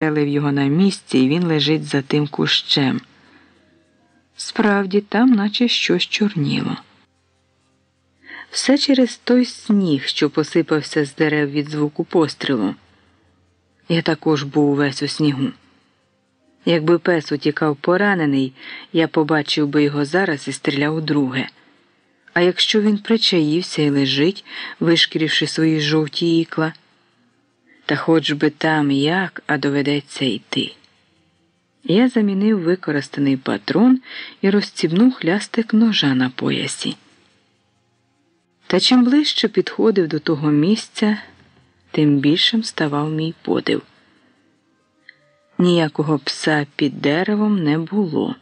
застрелив його на місці, і він лежить за тим кущем. Справді, там наче щось чорніло. Все через той сніг, що посипався з дерев від звуку пострілу. Я також був увесь у снігу. Якби пес утікав поранений, я побачив би його зараз і стріляв удруге. А якщо він причаївся і лежить, вишкіривши свої жовті ікла, та хоч би там як, а доведеться йти. Я замінив використаний патрон і розцібнув хлястик ножа на поясі. Та чим ближче підходив до того місця, тим більшим ставав мій подив. Ніякого пса під деревом не було,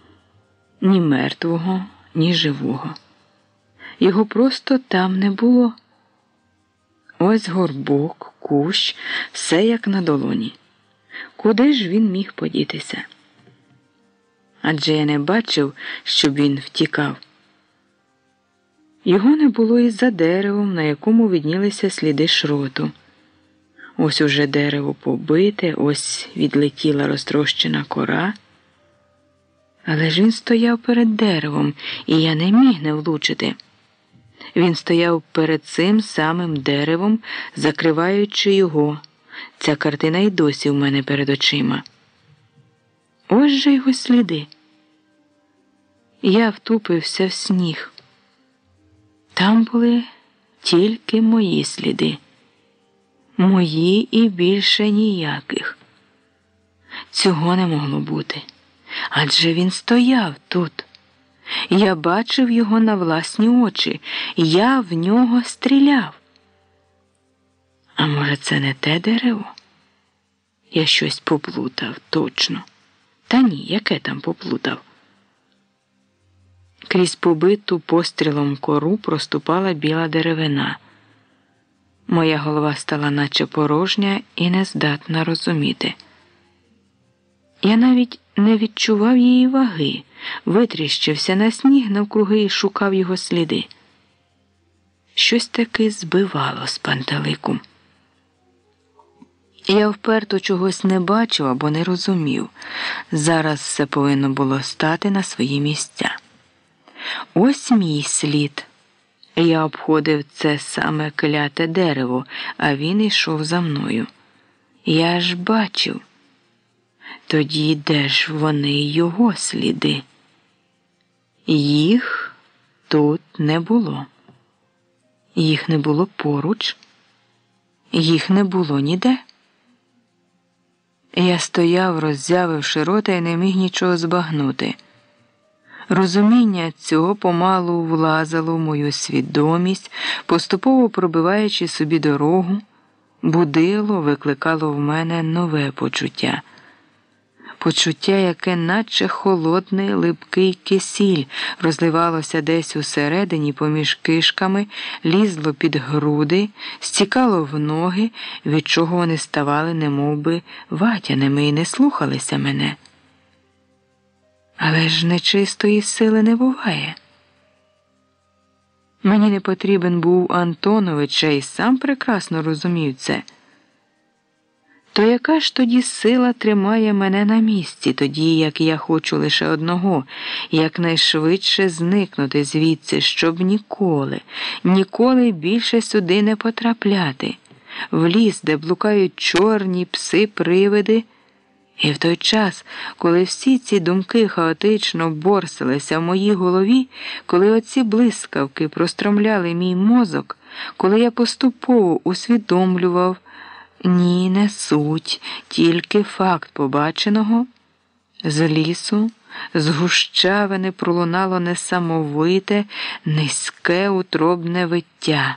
ні мертвого, ні живого. Його просто там не було. Ось горбок, кущ, все як на долоні. Куди ж він міг подітися? Адже я не бачив, щоб він втікав. Його не було і за деревом, на якому виднілися сліди шроту. Ось уже дерево побите, ось відлетіла розтрощена кора. Але ж він стояв перед деревом, і я не міг не влучити. Він стояв перед цим самим деревом, закриваючи його. Ця картина й досі в мене перед очима. Ось же його сліди. Я втупився в сніг. Там були тільки мої сліди, мої і більше ніяких. Цього не могло бути. Адже він стояв тут. Я бачив його на власні очі, я в нього стріляв. А може, це не те дерево? Я щось поплутав точно. Та ні, яке там поплутав. Крізь побиту пострілом кору проступала біла деревина. Моя голова стала наче порожня і нездатна розуміти. Я навіть не відчував її ваги, витріщився на сніг навкруги і шукав його сліди. Щось таки збивало з пантелику. Я вперто чогось не бачив або не розумів. Зараз все повинно було стати на свої місця. Ось мій слід. Я обходив це саме кляте дерево, а він йшов за мною. Я ж бачив. Тоді де ж вони його сліди? Їх тут не було. Їх не було поруч, їх не було ніде. Я стояв, роззявивши рота і не міг нічого збагнути. Розуміння цього помалу влазило в мою свідомість, поступово пробиваючи собі дорогу, будило, викликало в мене нове почуття. Почуття, яке, наче холодний липкий кисіль, розливалося десь усередині поміж кишками, лізло під груди, стікало в ноги, від чого вони ставали немовби ватяними і не слухалися мене. Але ж нечистої сили не буває. Мені не потрібен був Антонович, а й сам прекрасно розумів це. То яка ж тоді сила тримає мене на місці, тоді як я хочу лише одного, якнайшвидше зникнути звідси, щоб ніколи, ніколи більше сюди не потрапляти, в ліс, де блукають чорні пси привиди. І в той час, коли всі ці думки хаотично борсилися в моїй голові, коли оці блискавки простромляли мій мозок, коли я поступово усвідомлював. Ні, не суть, тільки факт побаченого. З лісу, з гущавини пролунало несамовите, низьке утробне виття.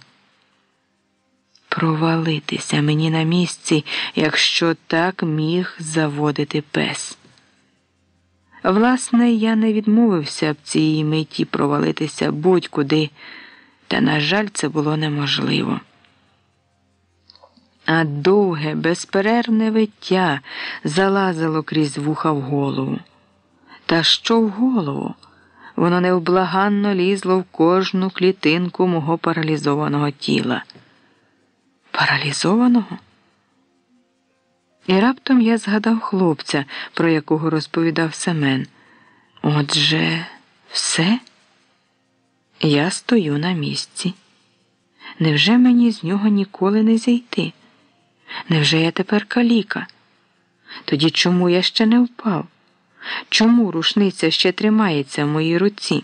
Провалитися мені на місці, якщо так міг заводити пес. Власне, я не відмовився б цій миті провалитися будь-куди, та, на жаль, це було неможливо а довге, безперервне виття залазило крізь вуха в голову. Та що в голову? Воно невблаганно лізло в кожну клітинку мого паралізованого тіла. Паралізованого? І раптом я згадав хлопця, про якого розповідав Семен. Отже, все? Я стою на місці. Невже мені з нього ніколи не зійти? Невже я тепер каліка? Тоді чому я ще не впав? Чому рушниця ще тримається в моїй руці?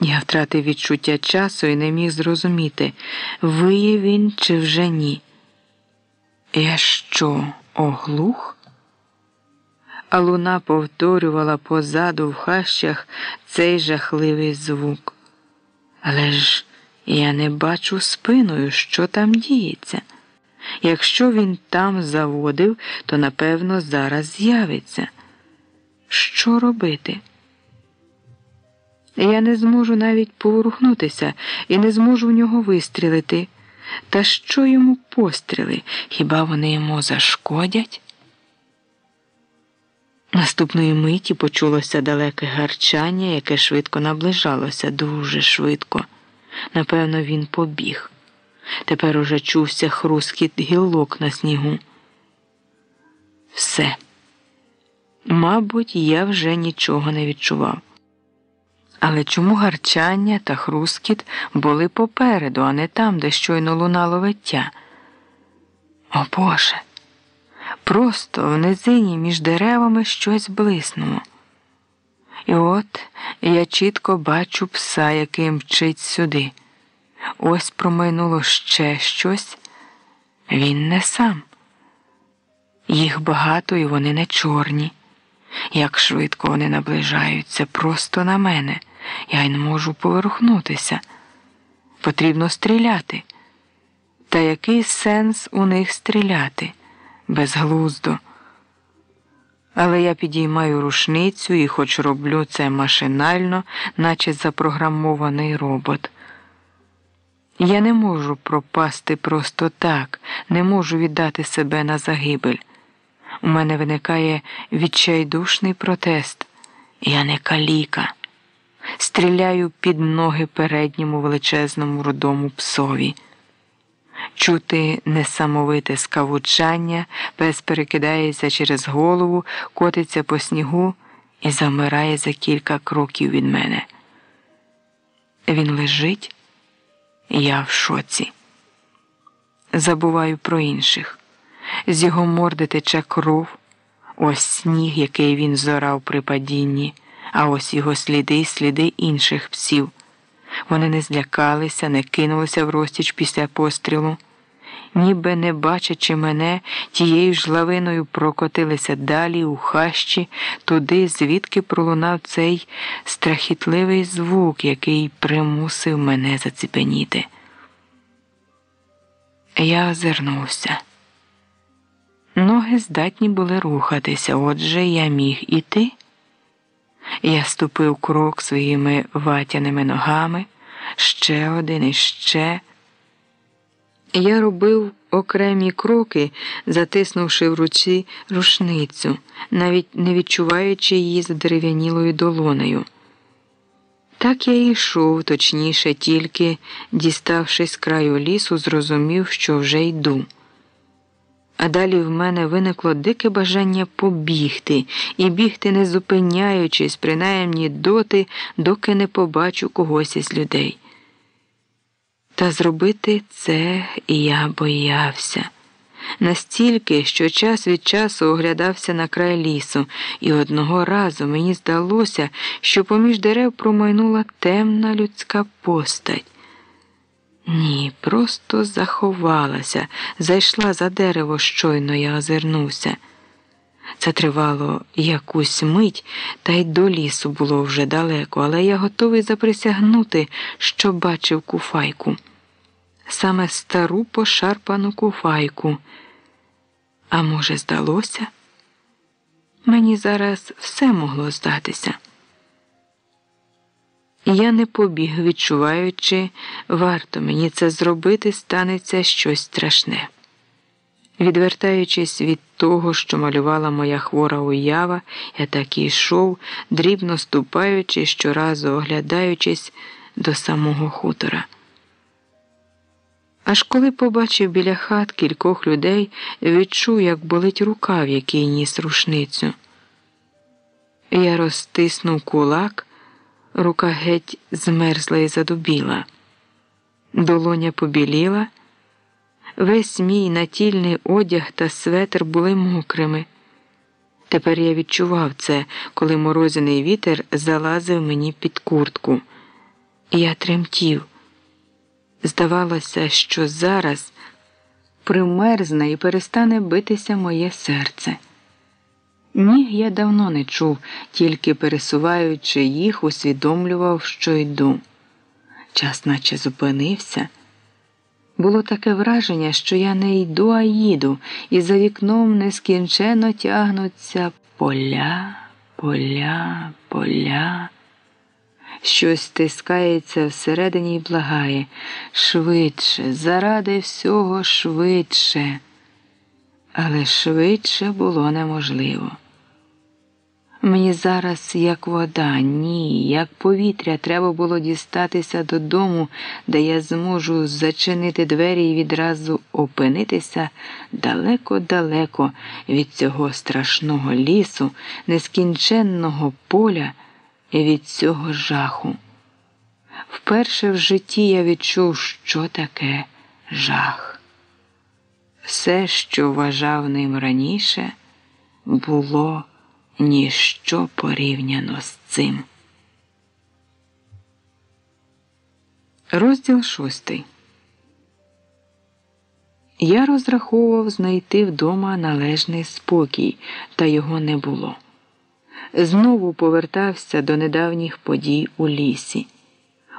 Я втратив відчуття часу і не міг зрозуміти, виє він чи вже ні. Я що, оглух? А луна повторювала позаду в хащах цей жахливий звук. Але ж я не бачу спиною, що там діється. Якщо він там заводив, то напевно зараз з'явиться. Що робити? Я не зможу навіть поворухнутися і не зможу в нього вистрілити. Та що йому постріли? Хіба вони йому зашкодять? Наступної миті почулося далеке гарчання, яке швидко наближалося, дуже швидко. Напевно, він побіг. Тепер уже чувся хрускіт гілок на снігу. Все. Мабуть, я вже нічого не відчував. Але чому гарчання та хрускіт були попереду, а не там, де щойно лунало виття? О Боже! Просто в низині між деревами щось блиснуло. І от я чітко бачу пса, який мчить сюди. Ось промайнуло ще щось. Він не сам. Їх багато і вони не чорні. Як швидко вони наближаються просто на мене. Я й не можу поверхнутися. Потрібно стріляти. Та який сенс у них стріляти? Безглуздо. Але я підіймаю рушницю і хоч роблю це машинально, наче запрограмований робот. Я не можу пропасти просто так, не можу віддати себе на загибель. У мене виникає відчайдушний протест. Я не каліка. Стріляю під ноги передньому величезному рудому псові. Чути несамовите скавучання, пес перекидається через голову, котиться по снігу і замирає за кілька кроків від мене. Він лежить, я в шоці. Забуваю про інших. З його морди тече кров, ось сніг, який він зорав при падінні, а ось його сліди сліди інших псів. Вони не злякалися, не кинулися в розтіч після пострілу. Ніби не бачачи мене, тією ж лавиною прокотилися далі у хащі, туди, звідки пролунав цей страхітливий звук, який примусив мене заціпеніти. Я озирнувся. Ноги здатні були рухатися, отже я міг іти. Я ступив крок своїми ватяними ногами, ще один і ще. Я робив окремі кроки, затиснувши в руці рушницю, навіть не відчуваючи її задерев'янілою долонею. Так я йшов, точніше, тільки, діставшись краю лісу, зрозумів, що вже йду. А далі в мене виникло дике бажання побігти і бігти, не зупиняючись, принаймні доти, доки не побачу когось із людей. Та зробити це я боявся настільки, що час від часу оглядався на край лісу, і одного разу мені здалося, що поміж дерев промайнула темна людська постать. Ні, просто заховалася, зайшла за дерево, щойно я озирнувся. Це тривало якусь мить, та й до лісу було вже далеко, але я готовий заприсягнути, що бачив куфайку. Саме стару пошарпану куфайку. А може, здалося? Мені зараз все могло здатися. Я не побіг, відчуваючи, варто мені це зробити, станеться щось страшне. Відвертаючись від того, що малювала моя хвора уява, я так і йшов, дрібно ступаючи, щоразу оглядаючись до самого хутора. Аж коли побачив біля хат кількох людей, відчув, як болить рука, в який ніс рушницю. Я розтиснув кулак, рука геть змерзла і задубіла. Долоня побіліла, весь мій натільний одяг та светр були мокрими. Тепер я відчував це, коли морозяний вітер залазив мені під куртку. Я тремтів. Здавалося, що зараз примерзне і перестане битися моє серце. Ніг я давно не чув, тільки пересуваючи їх, усвідомлював, що йду. Час наче зупинився. Було таке враження, що я не йду, а їду, і за вікном нескінченно тягнуться поля, поля, поля. Щось стискається всередині і благає швидше, заради всього швидше. Але швидше було неможливо. Мені зараз, як вода, ні, як повітря, треба було дістатися додому, де я зможу зачинити двері і відразу опинитися далеко-далеко від цього страшного лісу, нескінченного поля і від цього жаху. Вперше в житті я відчув, що таке жах. Все, що вважав ним раніше, було ніщо порівняно з цим. Розділ шостий. Я розраховував знайти вдома належний спокій, та його не було. Знову повертався до недавніх подій у лісі.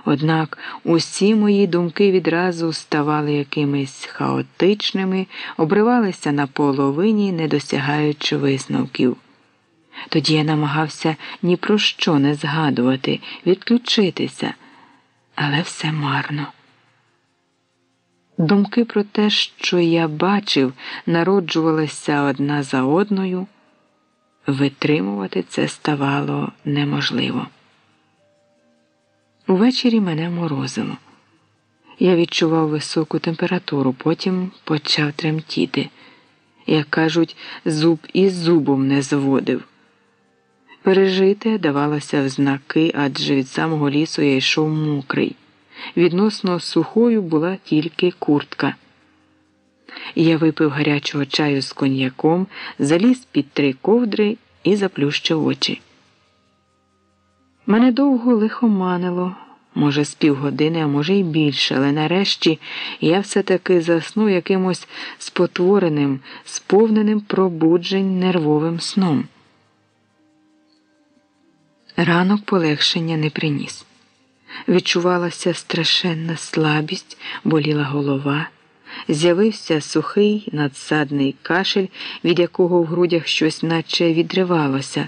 Однак усі мої думки відразу ставали якимись хаотичними, обривалися на половині, не досягаючи висновків. Тоді я намагався ні про що не згадувати, відключитися, але все марно. Думки про те, що я бачив, народжувалися одна за одною, витримувати це ставало неможливо. Увечері мене морозило. Я відчував високу температуру, потім почав тремтіти. Як кажуть, зуб із зубом не зводив. Пережити давалося в знаки, адже від самого лісу я йшов мокрий. Відносно сухою була тільки куртка. Я випив гарячого чаю з коньяком, заліз під три ковдри і заплющив очі. Мене довго лихоманило, може, з півгодини, а може й більше, але нарешті я все-таки заснув якимось спотвореним, сповненим пробуджень нервовим сном. Ранок полегшення не приніс. Відчувалася страшенна слабість, боліла голова, з'явився сухий надсадний кашель, від якого в грудях щось наче відривалося.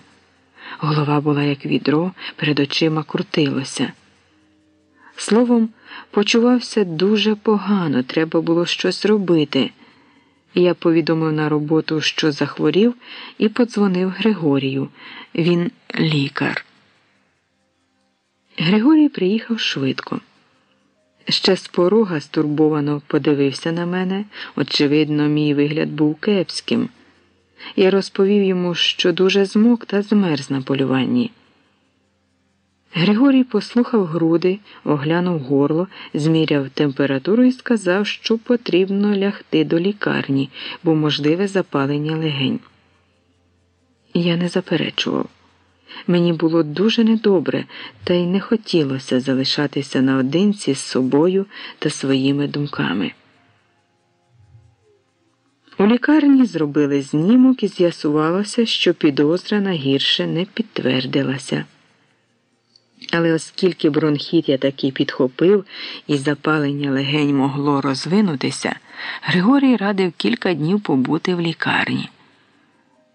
Голова була як відро, перед очима крутилося. Словом, почувався дуже погано, треба було щось робити. Я повідомив на роботу, що захворів, і подзвонив Григорію. Він лікар. Григорій приїхав швидко. Ще з порога стурбовано подивився на мене. Очевидно, мій вигляд був кепським. Я розповів йому, що дуже змок та змерз на полюванні. Григорій послухав груди, оглянув горло, зміряв температуру і сказав, що потрібно лягти до лікарні, бо можливе запалення легень. Я не заперечував. Мені було дуже недобре, та й не хотілося залишатися наодинці з собою та своїми думками. У лікарні зробили знімок і з'ясувалося, що підозра на гірше не підтвердилася. Але оскільки бронхіт я таки підхопив і запалення легень могло розвинутися, Григорій радив кілька днів побути в лікарні.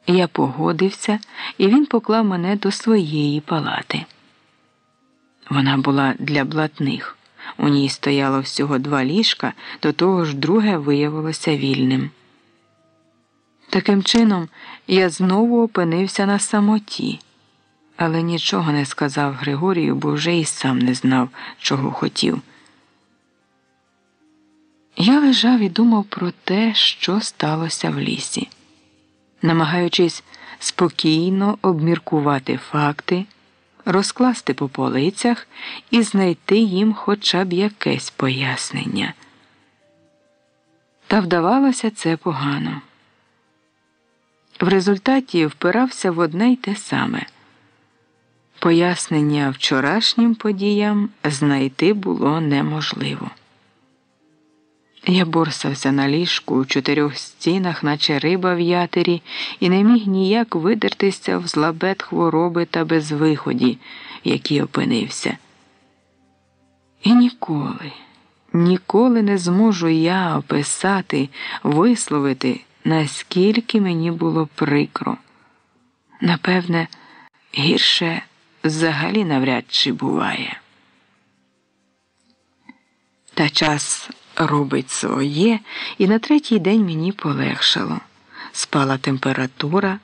Я погодився, і він поклав мене до своєї палати. Вона була для блатних. У ній стояло всього два ліжка, до того ж друге виявилося вільним. Таким чином, я знову опинився на самоті, але нічого не сказав Григорію, бо вже й сам не знав, чого хотів. Я лежав і думав про те, що сталося в лісі, намагаючись спокійно обміркувати факти, розкласти по полицях і знайти їм хоча б якесь пояснення. Та вдавалося це погано. В результаті впирався в одне й те саме. Пояснення вчорашнім подіям знайти було неможливо. Я борсався на ліжку у чотирьох стінах, наче риба в ятері, і не міг ніяк видертися в злабет хвороби та безвиході, в якій опинився. І ніколи, ніколи не зможу я описати, висловити, наскільки мені було прикро. Напевне, гірше взагалі навряд чи буває. Та час робить своє, і на третій день мені полегшало. Спала температура,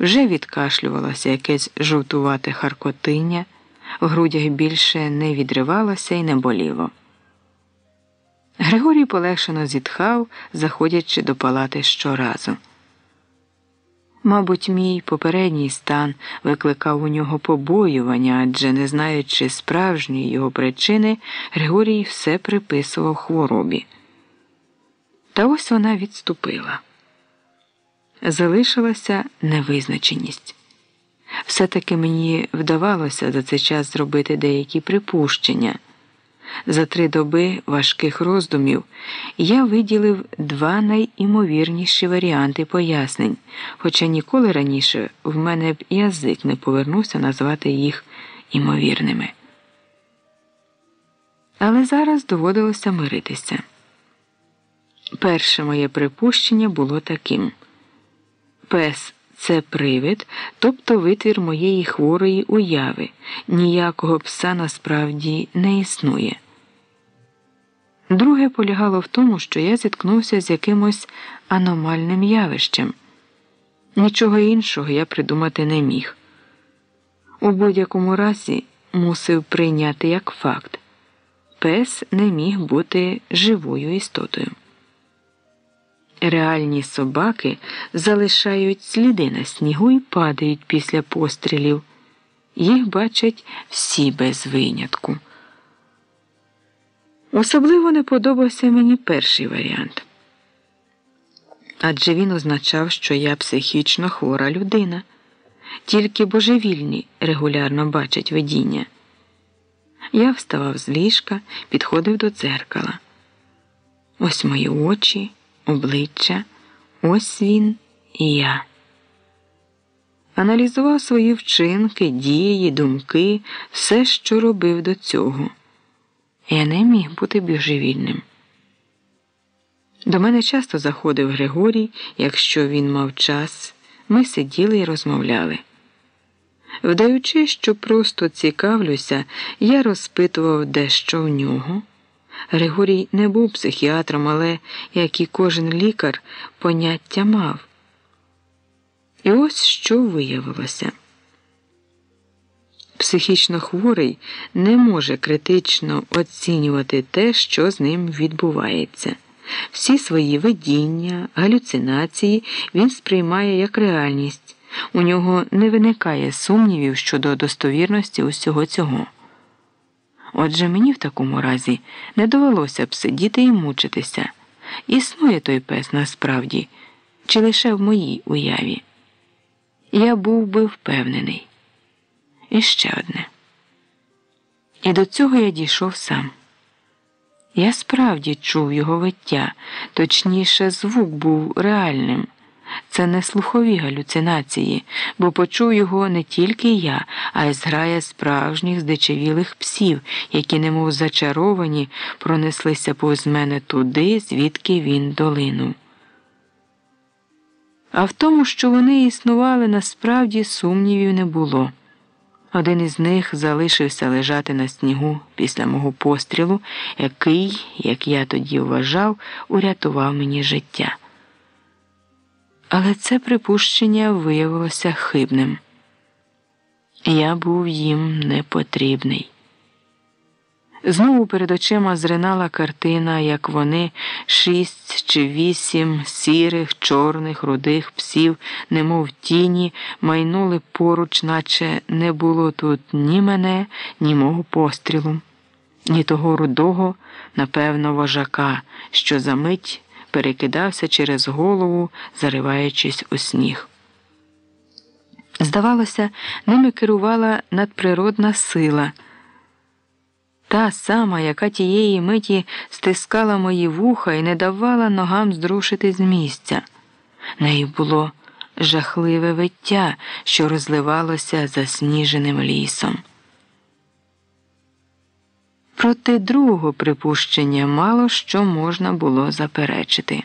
вже відкашлювалося якесь жовтувате харкотиння, в грудях більше не відривалося і не боліло. Григорій полегшено зітхав, заходячи до палати щоразу. Мабуть, мій попередній стан викликав у нього побоювання, адже, не знаючи справжньої його причини, Григорій все приписував хворобі. Та ось вона відступила. Залишилася невизначеність. Все таки мені вдавалося за цей час зробити деякі припущення. За три доби важких роздумів я виділив два найімовірніші варіанти пояснень, хоча ніколи раніше в мене б язик не повернувся назвати їх імовірними. Але зараз доводилося миритися. Перше моє припущення було таким: пес це привид, тобто витвір моєї хворої уяви, ніякого пса насправді не існує. Друге полягало в тому, що я зіткнувся з якимось аномальним явищем. Нічого іншого я придумати не міг. У будь-якому разі мусив прийняти як факт пес не міг бути живою істотою. Реальні собаки залишають сліди на снігу і падають після пострілів. Їх бачать всі без винятку. Особливо не подобався мені перший варіант. Адже він означав, що я психічно хвора людина, тільки божевільні регулярно бачать видіння. Я вставав з ліжка, підходив до дзеркала. Ось мої очі, обличчя, ось він і я. Аналізував свої вчинки, дії, думки, все, що робив до цього. Я не міг бути божевільним. До мене часто заходив Григорій, якщо він мав час, ми сиділи і розмовляли. Вдаючи, що просто цікавлюся, я розпитував дещо в нього. Григорій не був психіатром, але, як і кожен лікар, поняття мав. І ось що виявилося. Психічно хворий не може критично оцінювати те, що з ним відбувається. Всі свої видіння, галюцинації він сприймає як реальність. У нього не виникає сумнівів щодо достовірності усього цього. Отже, мені в такому разі не довелося б сидіти і мучитися. Існує той пес насправді, чи лише в моїй уяві. Я був би впевнений. І ще одне. І до цього я дійшов сам. Я справді чув його виття, точніше, звук був реальним. Це не слухові галюцинації, бо почув його не тільки я, а й зграя справжніх здичавілих псів, які, немов зачаровані, пронеслися повз мене туди, звідки він долинув. А в тому, що вони існували, насправді сумнівів не було. Один із них залишився лежати на снігу після мого пострілу, який, як я тоді вважав, урятував мені життя. Але це припущення виявилося хибним. Я був їм непотрібний. Знову перед очима зринала картина, як вони, шість чи вісім сірих, чорних, рудих псів, немов тіні, майнули поруч, наче не було тут ні мене, ні мого пострілу, ні того рудого, напевно, вожака, що за мить перекидався через голову, зариваючись у сніг. Здавалося, ними керувала надприродна сила. Та сама, яка тієї миті стискала мої вуха і не давала ногам здрушити з місця. Нею було жахливе виття, що розливалося засніженим лісом. Проти другого припущення мало що можна було заперечити.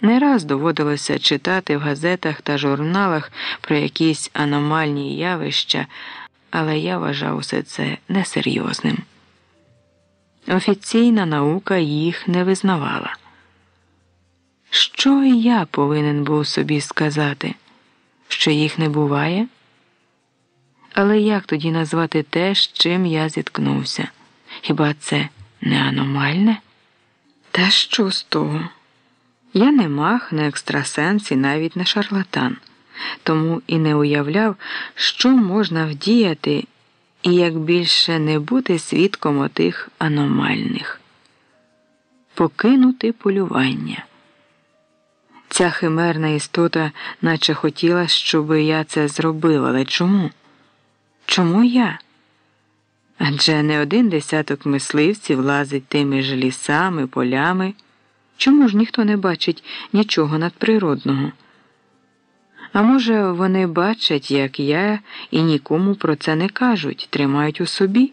Не раз доводилося читати в газетах та журналах про якісь аномальні явища, але я вважав усе це несерйозним. Офіційна наука їх не визнавала. Що я повинен був собі сказати, що їх не буває? Але як тоді назвати те, з чим я зіткнувся? Хіба це не аномальне? Та що з того? Я не мах, не екстрасенс і навіть не шарлатан, тому і не уявляв, що можна вдіяти і як більше не бути свідком отих аномальних, покинути полювання. Ця химерна істота наче хотіла, щоб я це зробив, але чому? Чому я? Адже не один десяток мисливців лазить тими ж лісами, полями. Чому ж ніхто не бачить нічого надприродного? А може, вони бачать, як я, і нікому про це не кажуть, тримають у собі?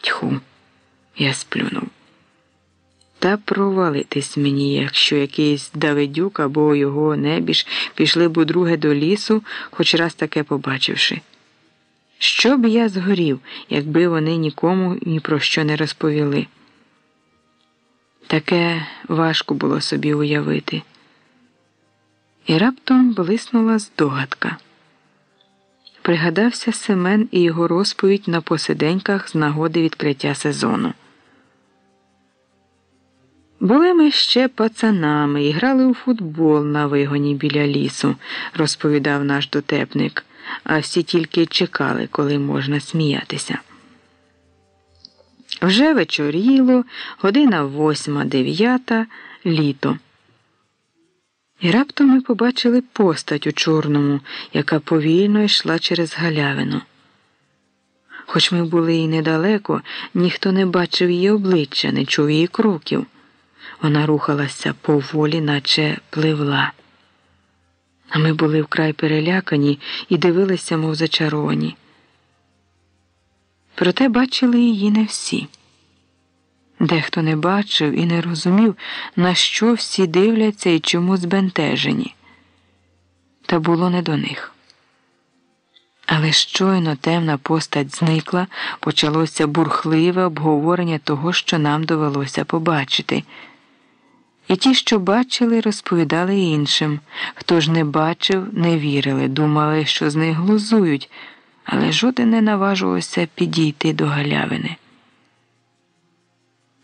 Тьху, я сплюнув. Та провалитись мені, якщо якийсь Давидюк або його небіж пішли б удруге до лісу, хоч раз таке побачивши. Що б я згорів, якби вони нікому ні про що не розповіли? Таке важко було собі уявити. І раптом блиснула здогадка. Пригадався Семен і його розповідь на посиденьках з нагоди відкриття сезону. Були ми ще пацанами і грали у футбол на вигоні біля лісу, розповідав наш дотепник, а всі тільки чекали, коли можна сміятися. Вже вечоріло, година восьма дев'ята, літо. І раптом ми побачили постать у чорному, яка повільно йшла через галявину. Хоч ми були і недалеко, ніхто не бачив її обличчя, не чув її кроків. Вона рухалася поволі, наче пливла. Ми були вкрай перелякані і дивилися, мов зачаровані. Проте бачили її не всі. Дехто не бачив і не розумів, на що всі дивляться і чому збентежені. Та було не до них. Але щойно темна постать зникла, почалося бурхливе обговорення того, що нам довелося побачити. І ті, що бачили, розповідали іншим. Хто ж не бачив, не вірили, думали, що з них глузують, але жоден не наважувався підійти до галявини.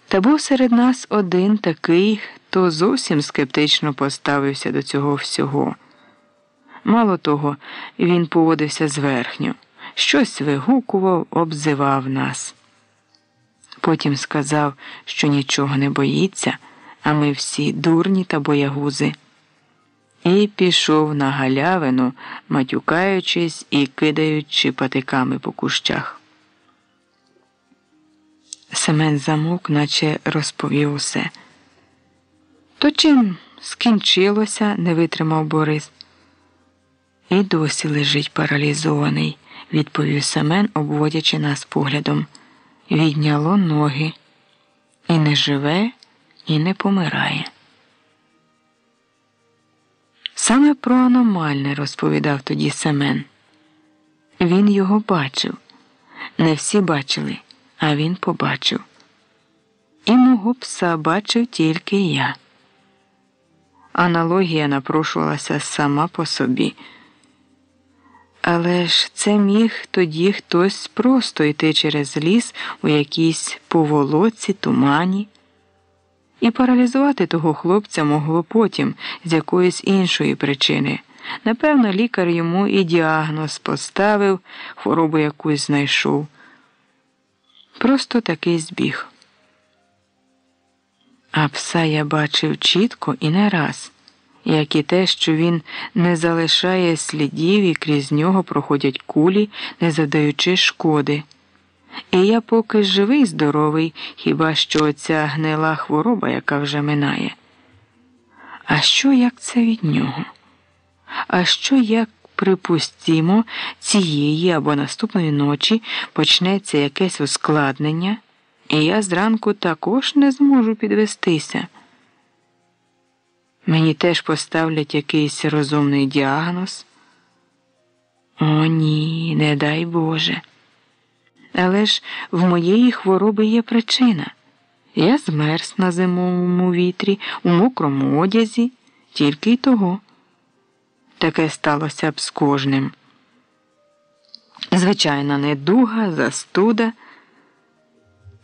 Та був серед нас один такий, хто зовсім скептично поставився до цього всього. Мало того, він поводився зверхньо, щось вигукував, обзивав нас. Потім сказав, що нічого не боїться, а ми всі дурні та боягузи. І пішов на галявину, матюкаючись і кидаючи патиками по кущах. Семен замовк, наче розповів усе. То чим скінчилося, не витримав Борис. І досі лежить паралізований, відповів Семен, обводячи нас поглядом. Відняло ноги. І не живе, і не помирає. Саме про аномальне розповідав тоді Семен. Він його бачив. Не всі бачили а він побачив. І мого пса бачив тільки я. Аналогія напрошувалася сама по собі. Але ж це міг тоді хтось просто йти через ліс у якійсь поволоці, тумані. І паралізувати того хлопця могло потім з якоїсь іншої причини. Напевно, лікар йому і діагноз поставив, хворобу якусь знайшов. Просто такий збіг. А пса я бачив чітко і не раз, як і те, що він не залишає слідів і крізь нього проходять кулі, не задаючи шкоди. І я поки живий, здоровий, хіба що оця гнила хвороба, яка вже минає. А що як це від нього? А що як, припустімо, цієї або наступної ночі почнеться якесь ускладнення, і я зранку також не зможу підвестися? Мені теж поставлять якийсь розумний діагноз? О, ні, не дай Боже. Але ж в моєї хвороби є причина. Я змерз на зимовому вітрі, у мокрому одязі, тільки й того. Таке сталося б з кожним. Звичайна недуга, застуда.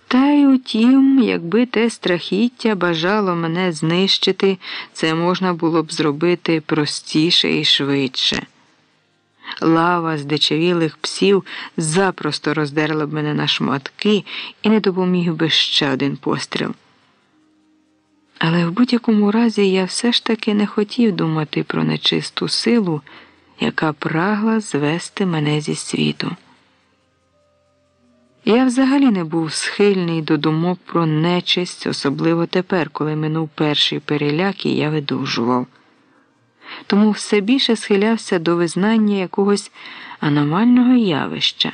Та й утім, якби те страхіття бажало мене знищити, це можна було б зробити простіше і швидше. Лава здичавілих псів запросто роздерла б мене на шматки і не допоміг би ще один постріл. Але в будь-якому разі я все ж таки не хотів думати про нечисту силу, яка прагла звести мене зі світу. Я взагалі не був схильний до думок про нечисть, особливо тепер, коли минув перший переляк і я видужував. Тому все більше схилявся до визнання якогось аномального явища.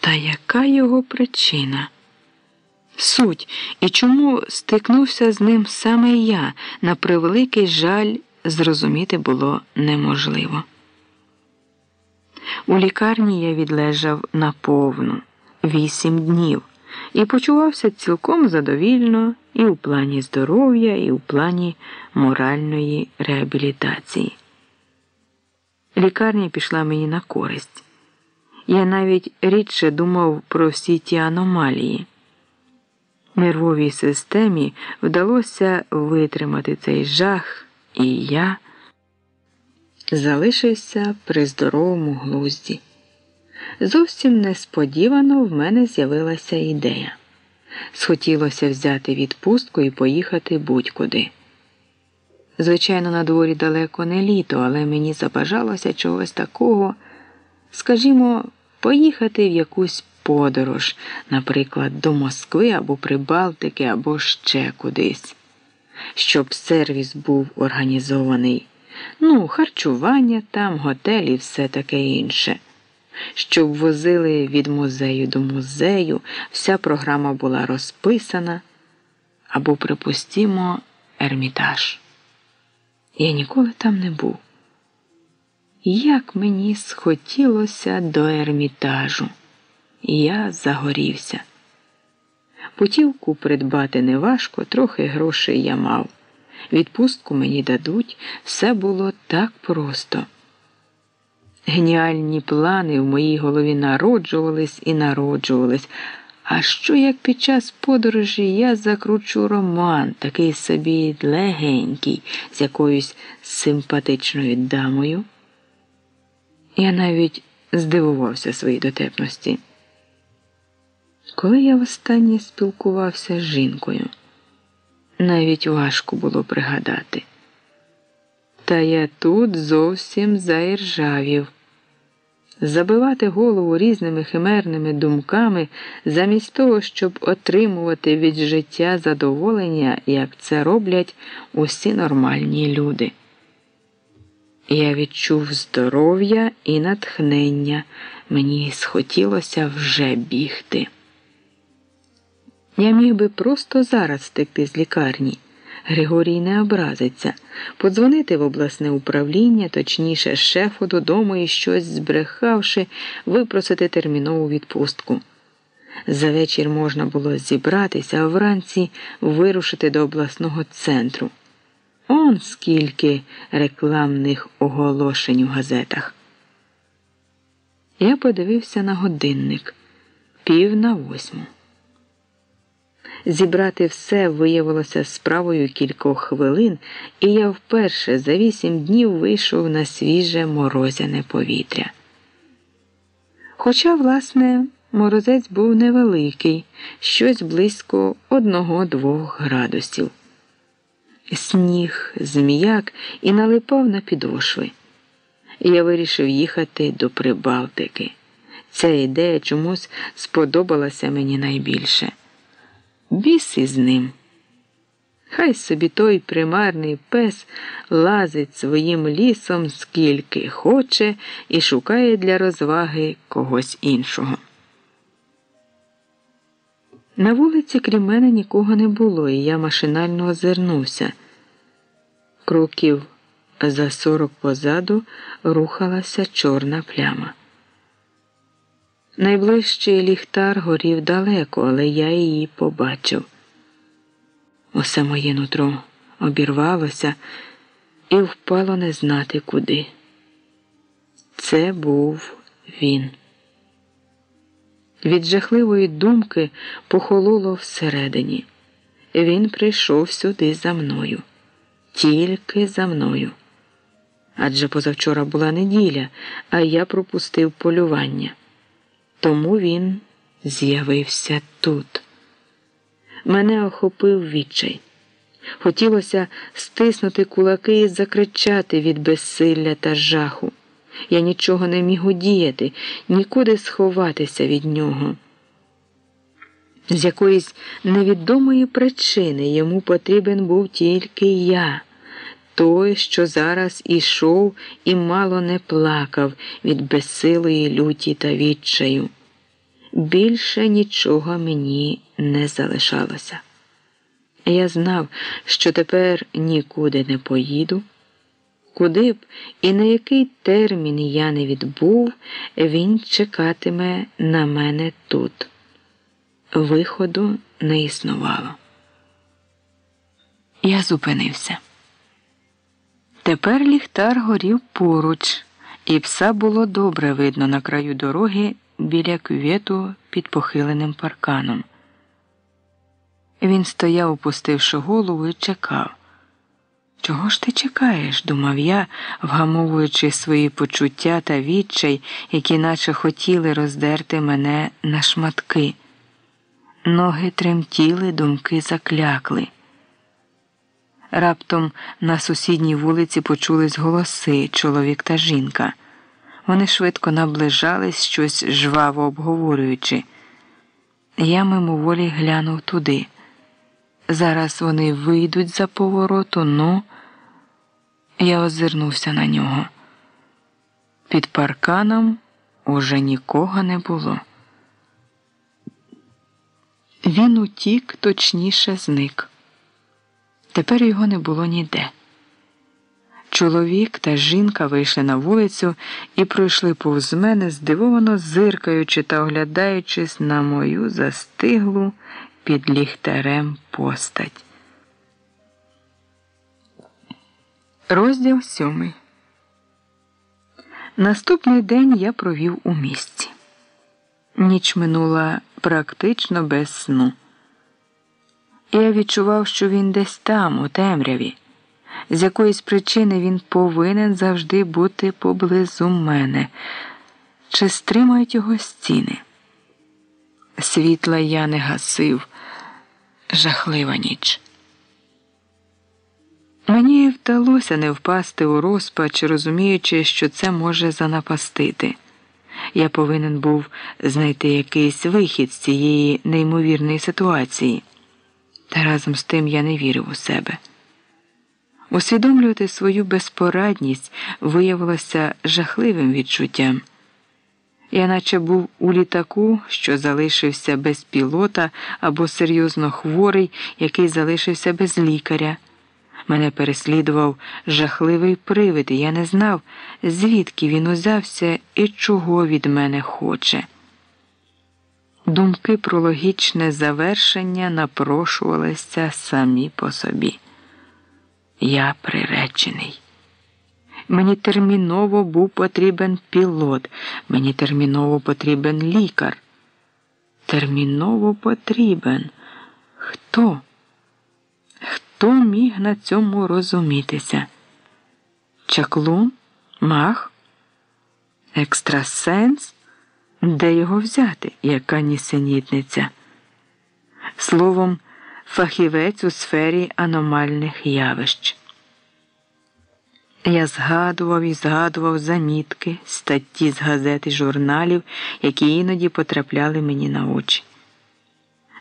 Та яка його причина? Суть і чому стикнувся з ним саме я, на превеликий жаль, зрозуміти було неможливо. У лікарні я відлежав наповну вісім днів і почувався цілком задовільно і у плані здоров'я, і у плані моральної реабілітації. Лікарня пішла мені на користь. Я навіть рідше думав про всі ті аномалії. Нервовій системі вдалося витримати цей жах, і я залишився при здоровому глузді. Зовсім несподівано в мене з'явилася ідея. Схотілося взяти відпустку і поїхати будь-куди. Звичайно, на дворі далеко не літо, але мені забажалося чогось такого, скажімо, поїхати в якусь подорож, наприклад, до Москви або Прибалтики, або ще кудись, щоб сервіс був організований, ну, харчування там, готель і все таке інше щоб возили від музею до музею, вся програма була розписана або, припустімо, ермітаж. Я ніколи там не був. Як мені схотілося до ермітажу, я загорівся. Путівку придбати неважко, трохи грошей я мав. Відпустку мені дадуть, все було так просто. Геніальні плани в моїй голові народжувались і народжувались. А що як під час подорожі я закручу роман, такий собі легенький, з якоюсь симпатичною дамою? Я навіть здивувався своїй дотепності. Коли я востаннє спілкувався з жінкою, навіть важко було пригадати. Та я тут зовсім заіржавів. Забивати голову різними химерними думками, замість того, щоб отримувати від життя задоволення, як це роблять усі нормальні люди. Я відчув здоров'я і натхнення, мені схотілося вже бігти. Я міг би просто зараз втекти з лікарні. Григорій не образиться, подзвонити в обласне управління, точніше, шефу додому і щось збрехавши, випросити термінову відпустку. За вечір можна було зібратися, а вранці вирушити до обласного центру. Он скільки рекламних оголошень у газетах. Я подивився на годинник пів на восьму. Зібрати все виявилося справою кількох хвилин, і я вперше за вісім днів вийшов на свіже морозяне повітря. Хоча, власне, морозець був невеликий, щось близько одного-двох градусів. Сніг зміяк і налипав на підошви. Я вирішив їхати до Прибалтики. Ця ідея чомусь сподобалася мені найбільше. Біс із ним. Хай собі той примарний пес лазить своїм лісом скільки хоче і шукає для розваги когось іншого. На вулиці крім мене нікого не було, і я машинально озирнувся. Кроків за сорок позаду рухалася чорна пляма. Найближчий ліхтар горів далеко, але я її побачив. Усе моє нутро обірвалося і впало не знати куди. Це був він. Від жахливої думки похололо всередині. Він прийшов сюди за мною, тільки за мною. Адже позавчора була неділя, а я пропустив полювання. Тому він з'явився тут. Мене охопив відчай. Хотілося стиснути кулаки і закричати від безсилля та жаху. Я нічого не міг удіяти, нікуди сховатися від нього. З якоїсь невідомої причини йому потрібен був тільки я, той, що зараз ішов і мало не плакав від безсилої люті та відчаю. Більше нічого мені не залишалося. Я знав, що тепер нікуди не поїду. Куди б і на який термін я не відбув, він чекатиме на мене тут. Виходу не існувало. Я зупинився. Тепер ліхтар горів поруч, і пса було добре видно на краю дороги біля кювету під похиленим парканом. Він стояв, опустивши голову, і чекав. Чого ж ти чекаєш? думав я, вгамовуючи свої почуття та відчай, які наче хотіли роздерти мене на шматки. Ноги тремтіли, думки заклякли. Раптом на сусідній вулиці почулись голоси чоловік та жінка. Вони швидко наближались, щось жваво обговорюючи. Я мимоволі глянув туди. Зараз вони вийдуть за повороту, ну я озирнувся на нього. Під парканом уже нікого не було. Він утік, точніше зник. Тепер його не було ніде. Чоловік та жінка вийшли на вулицю і пройшли повз мене, здивовано зиркаючи та оглядаючись на мою застиглу під ліхтарем постать. Розділ сьомий. Наступний день я провів у місті. Ніч минула практично без сну. Я відчував, що він десь там, у темряві. З якоїсь причини він повинен завжди бути поблизу мене, чи стримають його стіни. Світла я не гасив, жахлива ніч. Мені вдалося не впасти у розпач, розуміючи, що це може занапастити. Я повинен був знайти якийсь вихід з цієї неймовірної ситуації, та разом з тим я не вірив у себе. Усвідомлювати свою безпорадність виявилося жахливим відчуттям. Я наче був у літаку, що залишився без пілота або серйозно хворий, який залишився без лікаря. Мене переслідував жахливий привид, і я не знав, звідки він узявся і чого від мене хоче. Думки про логічне завершення напрошувалися самі по собі. Я приречений. Мені терміново був потрібен пілот, мені терміново потрібен лікар. Терміново потрібен. Хто? Хто міг на цьому розумітися? Чаклун? Мах? Екстрасенс? Де його взяти, яка нісенітниця? Словом, фахівець у сфері аномальних явищ. Я згадував і згадував замітки, статті з газет і журналів, які іноді потрапляли мені на очі.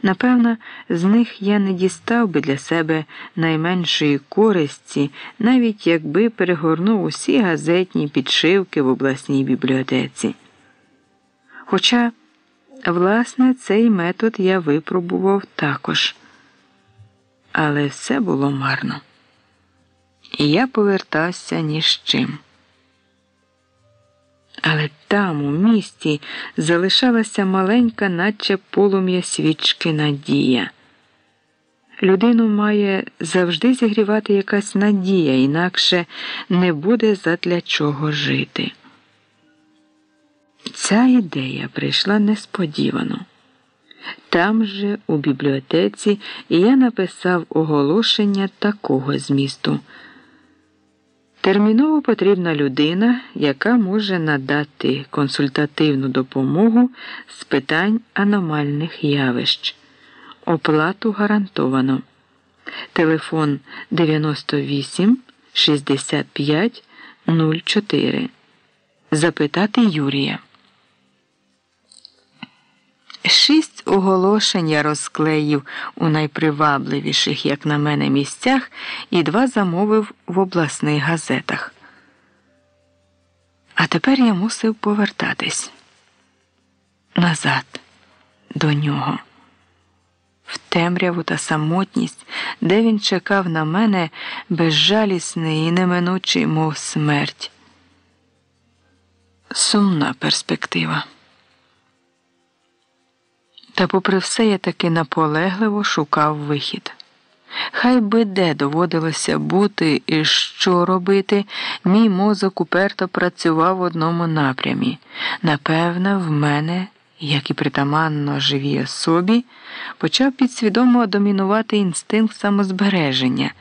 Напевно, з них я не дістав би для себе найменшої користі, навіть якби перегорнув усі газетні підшивки в обласній бібліотеці. Хоча, власне, цей метод я випробував також, але все було марно. І я повертався ні з чим. Але там, у місті, залишалася маленька, наче полум'я свічки надія. Людину має завжди зігрівати якась надія, інакше не буде задля чого жити. Ця ідея прийшла несподівано. Там же, у бібліотеці, я написав оголошення такого змісту. Терміново потрібна людина, яка може надати консультативну допомогу з питань аномальних явищ. Оплату гарантовано. Телефон 98 65 04. Запитати Юрія. Шість оголошень я розклеїв у найпривабливіших, як на мене, місцях, і два замовив в обласних газетах. А тепер я мусив повертатись назад до нього, в темряву та самотність, де він чекав на мене безжалісний і неминучий, мов смерть. Сумна перспектива. Та, попри все, я таки наполегливо шукав вихід. Хай би де доводилося бути і що робити, мій мозок уперто працював в одному напрямі. Напевно, в мене, як і притаманно живій особі, почав підсвідомо домінувати інстинкт самозбереження,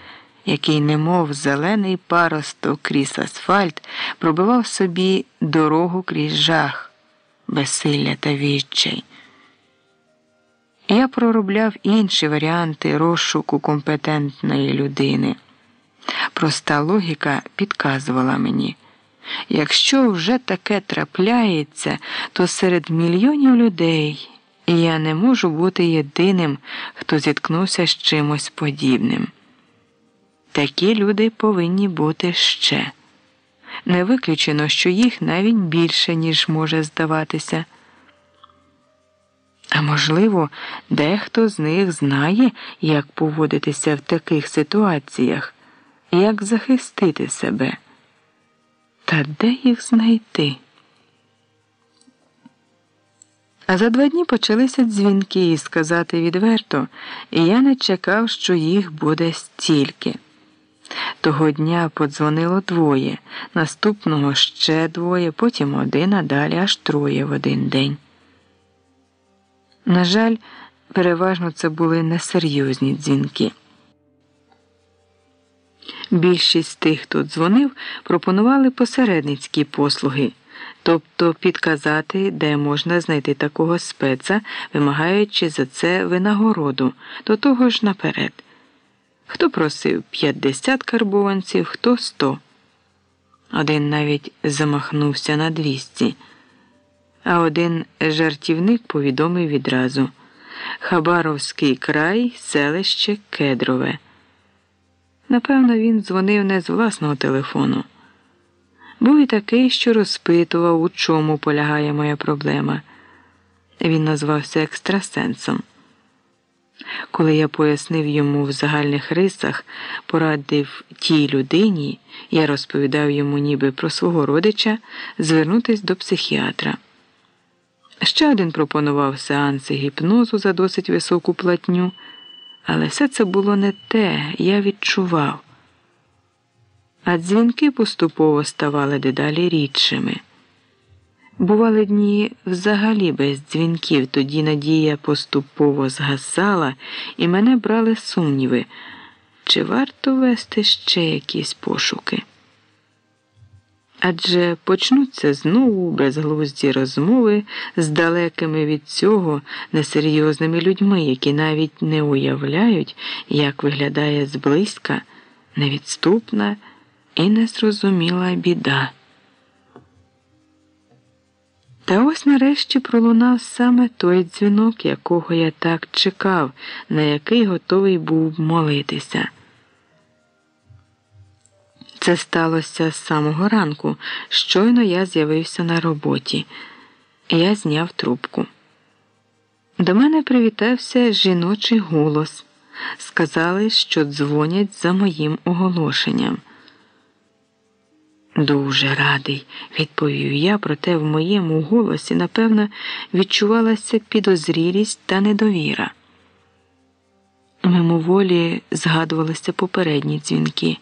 який, немов зелений паросток крізь асфальт, пробивав собі дорогу крізь жах, безсилля та відчай. Я проробляв інші варіанти розшуку компетентної людини. Проста логіка підказувала мені якщо вже таке трапляється, то серед мільйонів людей я не можу бути єдиним, хто зіткнувся з чимось подібним. Такі люди повинні бути ще. Не виключено, що їх навіть більше, ніж може здаватися. А можливо, дехто з них знає, як поводитися в таких ситуаціях, як захистити себе. Та де їх знайти? А за два дні почалися дзвінки, і сказати відверто, і я не чекав, що їх буде стільки. Того дня подзвонило двоє, наступного ще двоє, потім один, а далі аж троє в один день. На жаль, переважно це були несерйозні дзвінки. Більшість тих, хто дзвонив, пропонували посередницькі послуги, тобто підказати, де можна знайти такого спеца, вимагаючи за це винагороду, до того ж наперед. Хто просив 50 карбованців, хто 100. Один навіть замахнувся на 200 а один жартівник повідомив відразу Хабаровський край, селище Кедрове. Напевно, він дзвонив не з власного телефону. Був і такий, що розпитував, у чому полягає моя проблема. Він назвався екстрасенсом. Коли я пояснив йому в загальних рисах, порадив тій людині, я розповідав йому ніби про свого родича, звернутися до психіатра. Ще один пропонував сеанси гіпнозу за досить високу платню, але все це було не те, я відчував. а дзвінки поступово ставали дедалі рідшими. Бували дні взагалі без дзвінків, тоді надія поступово згасала, і мене брали сумніви, чи варто вести ще якісь пошуки. Адже почнуться знову безглузді розмови з далекими від цього несерйозними людьми, які навіть не уявляють, як виглядає зблизька невідступна і незрозуміла біда. Та ось нарешті пролунав саме той дзвінок, якого я так чекав, на який готовий був молитися. Це сталося з самого ранку. Щойно я з'явився на роботі. Я зняв трубку. До мене привітався жіночий голос. Сказали, що дзвонять за моїм оголошенням. Дуже радий, відповів я, проте в моєму голосі, напевно, відчувалася підозрілість та недовіра. Мимоволі згадувалися попередні дзвінки.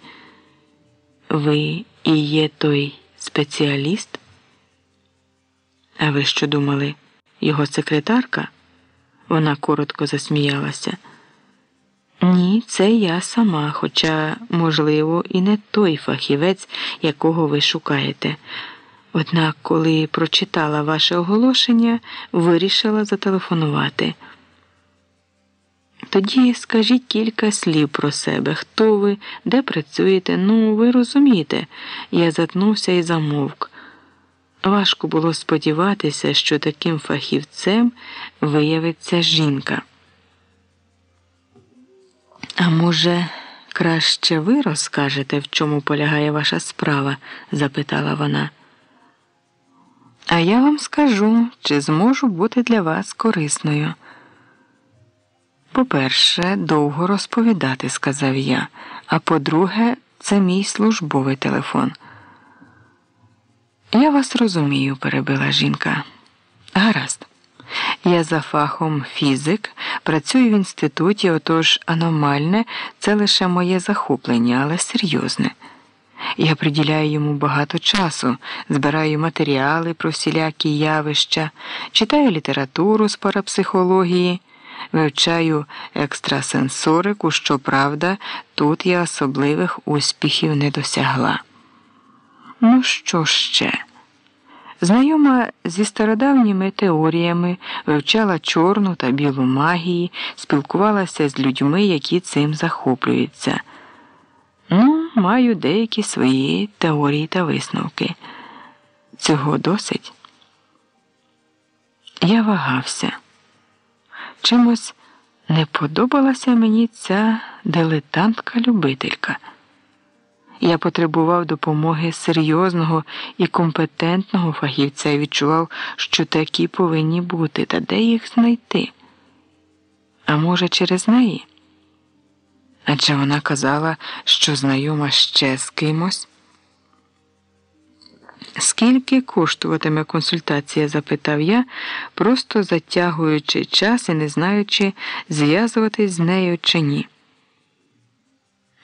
Ви і є той спеціаліст? А ви що думали, його секретарка? Вона коротко засміялася. Ні, це я сама, хоча, можливо, і не той фахівець, якого ви шукаєте. Однак, коли прочитала ваше оголошення, вирішила зателефонувати. Тоді скажіть кілька слів про себе, хто ви, де працюєте, ну, ви розумієте, я затнувся і замовк. Важко було сподіватися, що таким фахівцем виявиться жінка. А може, краще ви розкажете, в чому полягає ваша справа? запитала вона. А я вам скажу, чи зможу бути для вас корисною. По-перше, довго розповідати, сказав я, а по-друге, це мій службовий телефон. Я вас розумію, перебила жінка. Гаразд. Я за фахом фізик, працюю в інституті, отож аномальне це лише моє захоплення, але серйозне. Я приділяю йому багато часу, збираю матеріали про всілякі явища, читаю літературу з парапсихології, вивчаю екстрасенсорику, щоправда, тут я особливих успіхів не досягла. Ну, що ще? Знайома зі стародавніми теоріями, вивчала чорну та білу магії, спілкувалася з людьми, які цим захоплюються. Ну, маю деякі свої теорії та висновки. Цього досить. Я вагався. Чимось не подобалася мені ця дилетантка-любителька. Я потребував допомоги серйозного і компетентного фахівця і відчував, що такі повинні бути, та де їх знайти. А може, через неї? Адже вона казала, що знайома ще з кимось. Скільки коштуватиме консультація? запитав я, просто затягуючи час і не знаючи, зв'язуватись з нею чи ні.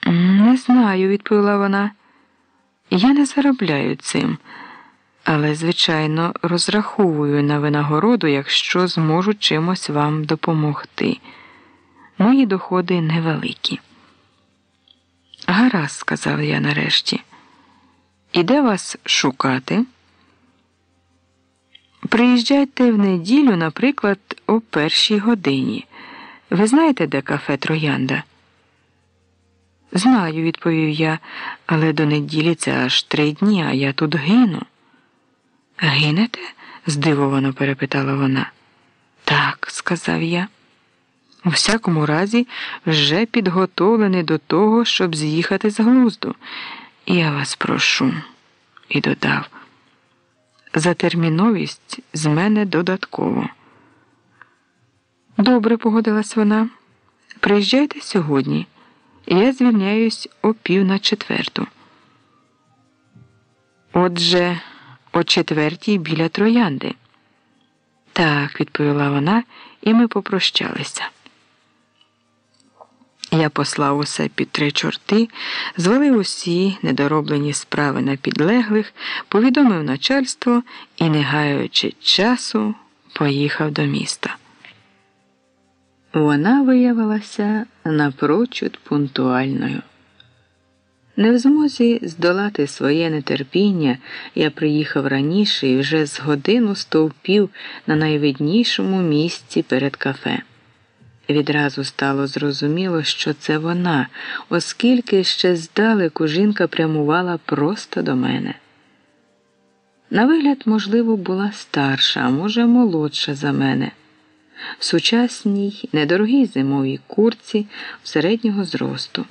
Не знаю, відповіла вона. Я не заробляю цим, але, звичайно, розраховую на винагороду, якщо зможу чимось вам допомогти. Мої доходи невеликі. Гаразд, сказав я нарешті. І де вас шукати? Приїжджайте в неділю, наприклад, о першій годині. Ви знаєте, де кафе Троянда? Знаю, відповів я, але до неділі це аж три дні, а я тут гину. Гинете? здивовано перепитала вона. Так, сказав я. У всякому разі, вже підготовлений до того, щоб з'їхати з глузду. Я вас прошу, і додав. За терміновість з мене додатково. Добре, погодилась вона. Приїжджайте сьогодні. Я звільняюсь о пів на четверту. Отже, о четвертій біля троянди. Так, відповіла вона, і ми попрощалися. Я послав усе під три чорти, звалив усі недороблені справи на підлеглих, повідомив начальство і, не гаючи часу, поїхав до міста. Вона виявилася напрочуд пунктуальною. Не в змозі здолати своє нетерпіння, я приїхав раніше і вже з годину стовпів на найвиднішому місці перед кафе. Відразу стало зрозуміло, що це вона, оскільки ще здалеку жінка прямувала просто до мене. На вигляд, можливо, була старша, а може, молодша за мене. В сучасній, недорогій зимовій курці середнього зросту.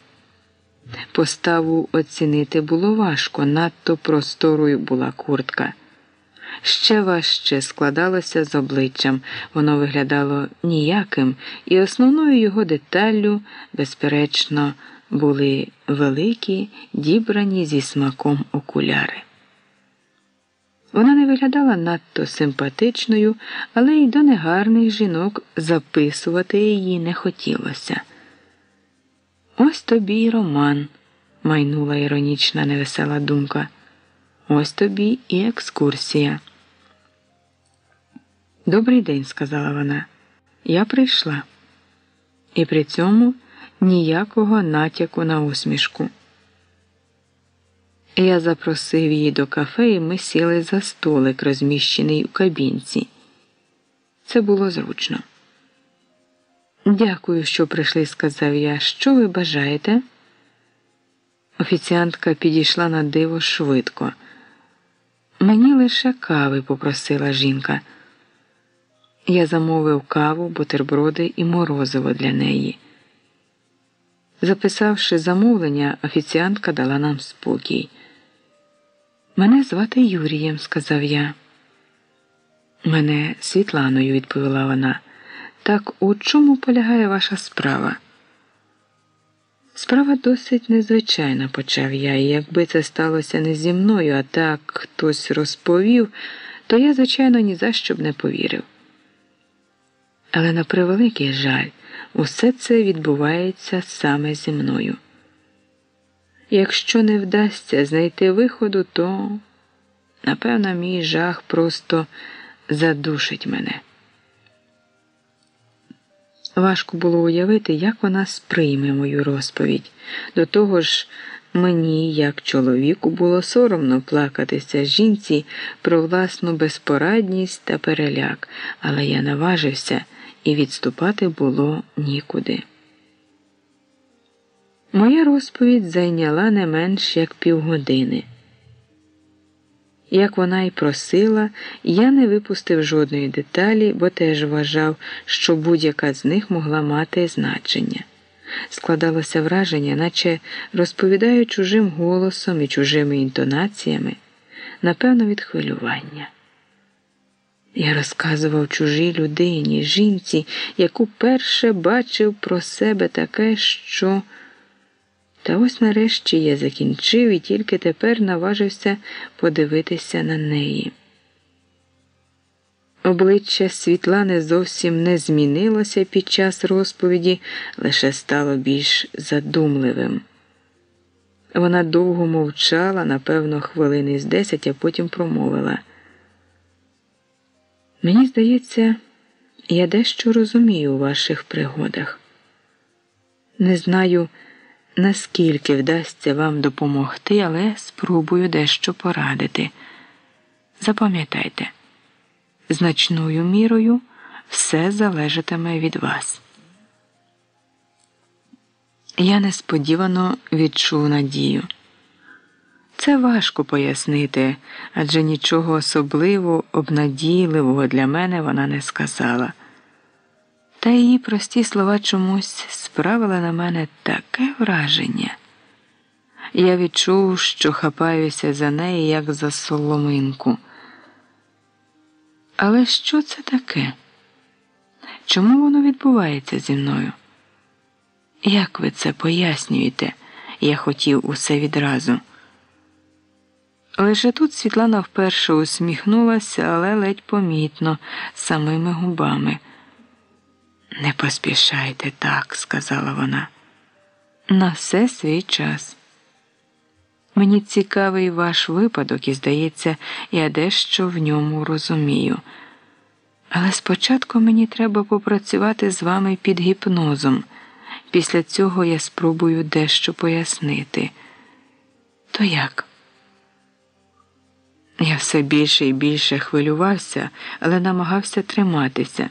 Поставу оцінити було важко, надто просторою була куртка. Ще важче складалося з обличчям, воно виглядало ніяким, і основною його деталлю, безперечно, були великі, дібрані зі смаком окуляри. Вона не виглядала надто симпатичною, але й до негарних жінок записувати її не хотілося. Ось тобі й роман, майнула іронічна невесела думка. Ось тобі і екскурсія. Добрий день, сказала вона. Я прийшла. І при цьому ніякого натяку на усмішку. Я запросив її до кафе, і ми сіли за столик, розміщений у кабінці. Це було зручно. Дякую, що прийшли, сказав я. Що ви бажаєте? Офіціантка підійшла на диво швидко. Мені лише кави попросила жінка. Я замовив каву, бутерброди і морозиво для неї. Записавши замовлення, офіціантка дала нам спокій. Мене звати Юрієм, сказав я. Мене Світланою, відповіла вона. Так у чому полягає ваша справа? Справа досить незвичайна, почав я, і якби це сталося не зі мною, а так хтось розповів, то я, звичайно, ні за що б не повірив. Але на превеликий жаль, усе це відбувається саме зі мною. Якщо не вдасться знайти виходу, то, напевно, мій жах просто задушить мене. Важко було уявити, як вона сприйме мою розповідь. До того ж, мені, як чоловіку, було соромно плакатися жінці про власну безпорадність та переляк, але я наважився, і відступати було нікуди. Моя розповідь зайняла не менш як півгодини. Як вона й просила, я не випустив жодної деталі, бо теж вважав, що будь-яка з них могла мати значення. Складалося враження, наче розповідаю чужим голосом і чужими інтонаціями, напевно, від хвилювання. Я розказував чужій людині, жінці, яку перше бачив про себе таке, що. Та ось нарешті я закінчив і тільки тепер наважився подивитися на неї. Обличчя Світлани зовсім не змінилося під час розповіді, лише стало більш задумливим. Вона довго мовчала, напевно, хвилини з десять, а потім промовила. Мені здається, я дещо розумію у ваших пригодах. Не знаю наскільки вдасться вам допомогти, але спробую дещо порадити. Запам'ятайте, значною мірою все залежатиме від вас. Я несподівано відчув надію. Це важко пояснити, адже нічого особливо обнадійливого для мене вона не сказала. Та її прості слова чомусь справили на мене таке враження. Я відчув, що хапаюся за неї, як за соломинку. Але що це таке? Чому воно відбувається зі мною? Як ви це пояснюєте? Я хотів усе відразу. Лише тут Світлана вперше усміхнулася, але ледь помітно, самими губами. Не поспішайте так, сказала вона. На все свій час. Мені цікавий ваш випадок, і, здається, я дещо в ньому розумію. Але спочатку мені треба попрацювати з вами під гіпнозом. Після цього я спробую дещо пояснити. То як? Я все більше і більше хвилювався, але намагався триматися.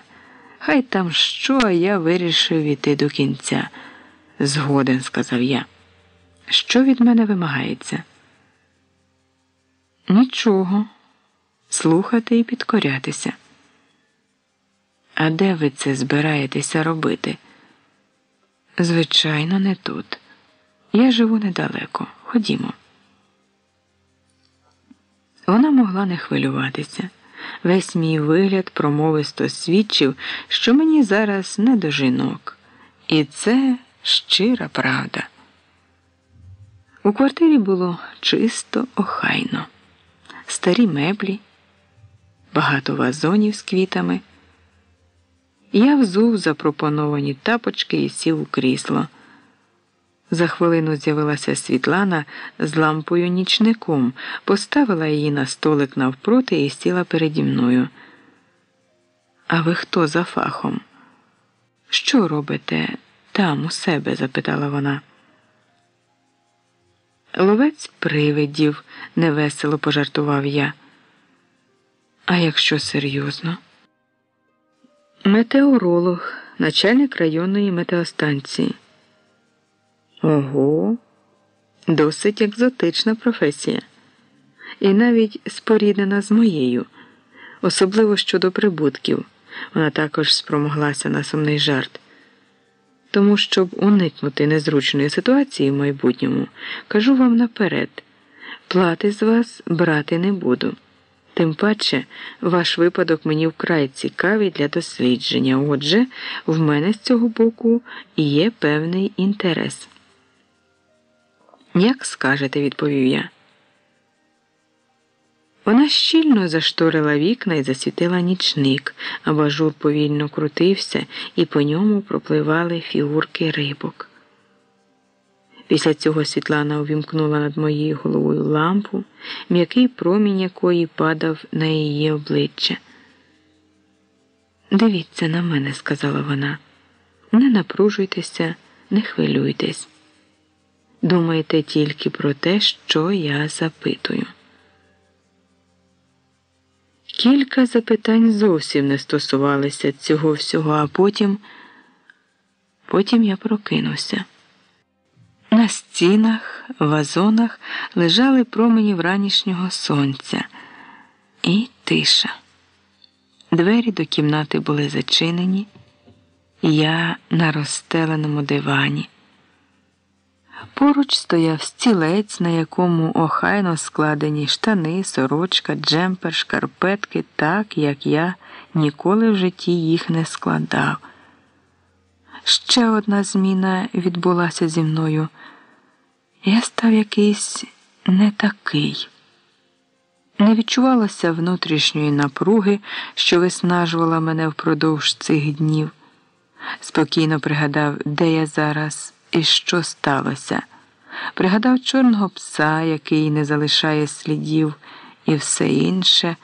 Хай там що, а я вирішив іти до кінця. Згоден, сказав я. Що від мене вимагається? Нічого. Слухати і підкорятися. А де ви це збираєтеся робити? Звичайно, не тут. Я живу недалеко. Ходімо. Вона могла не хвилюватися. Весь мій вигляд промовисто свідчив, що мені зараз не до жінок. І це щира правда. У квартирі було чисто охайно, старі меблі, багато вазонів з квітами. Я взув запропоновані тапочки і сів у крісло. За хвилину з'явилася Світлана з лампою нічником, поставила її на столик навпроти і сіла переді мною. А ви хто за фахом? Що робите там, у себе? запитала вона. Ловець привидів, невесело пожартував я. А якщо серйозно? Метеоролог, начальник районної метеостанції. Ого, досить екзотична професія. І навіть споріднена з моєю, особливо щодо прибутків. Вона також спромоглася на сумний жарт. Тому, щоб уникнути незручної ситуації в майбутньому, кажу вам наперед плати з вас брати не буду. Тим паче, ваш випадок мені вкрай цікавий для дослідження. Отже, в мене з цього боку є певний інтерес. Як скажете, відповів я. Вона щільно зашторила вікна і засвітила нічник, абажур повільно крутився, і по ньому пропливали фігурки рибок. Після цього Світлана увімкнула над моєю головою лампу, м'який промінь якої падав на її обличчя. Дивіться на мене, сказала вона, не напружуйтеся, не хвилюйтесь. Думайте тільки про те, що я запитую. Кілька запитань зовсім не стосувалися цього всього, а потім, потім я прокинувся. На стінах, вазонах лежали промені вранішнього сонця і тиша. Двері до кімнати були зачинені, я на розстеленому дивані. Поруч стояв стілець, на якому охайно складені штани, сорочка, джемпер, шкарпетки, так, як я ніколи в житті їх не складав. Ще одна зміна відбулася зі мною. Я став якийсь не такий. Не відчувалося внутрішньої напруги, що виснажувала мене впродовж цих днів. Спокійно пригадав, де я зараз і що сталося. Пригадав чорного пса, який не залишає слідів, і все інше,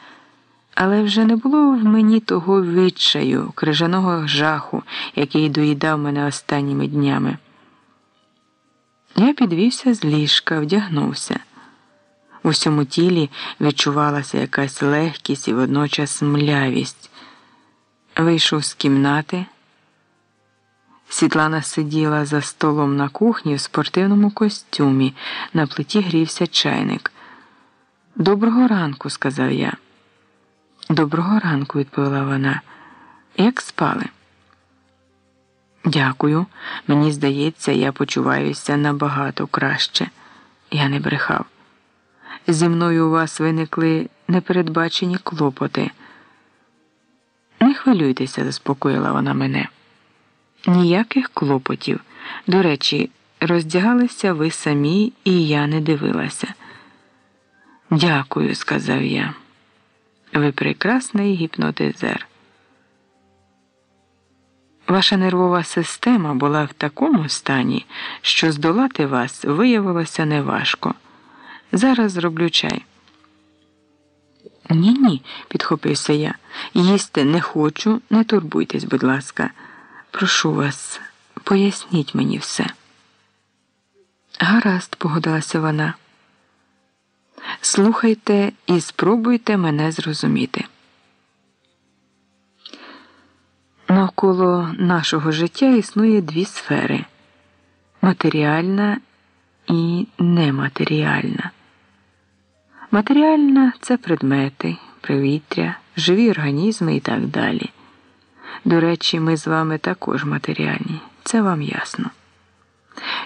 але вже не було в мені того відчаю, крижаного жаху, який доїдав мене останніми днями. Я підвівся з ліжка, вдягнувся. У всьому тілі відчувалася якась легкість і водночас млявість. Вийшов з кімнати. Світлана сиділа за столом на кухні в спортивному костюмі, на плиті грівся чайник. Доброго ранку, сказав я. Доброго ранку, відповіла вона. Як спали? Дякую. Мені здається, я почуваюся набагато краще. Я не брехав. Зі мною у вас виникли непередбачені клопоти. Не хвилюйтеся, заспокоїла вона мене. Ніяких клопотів. До речі, роздягалися ви самі, і я не дивилася. Дякую, сказав я. Ви прекрасний гіпнотизер. Ваша нервова система була в такому стані, що здолати вас виявилося неважко. Зараз зроблю чай. Ні, ні, підхопився я. Їсти не хочу, не турбуйтесь, будь ласка. Прошу вас, поясніть мені все. Гаразд, погодилася вона. Слухайте і спробуйте мене зрозуміти. Навколо нашого життя існує дві сфери матеріальна і нематеріальна. Матеріальна це предмети, повітря, живі організми і так далі. До речі, ми з вами також матеріальні, це вам ясно.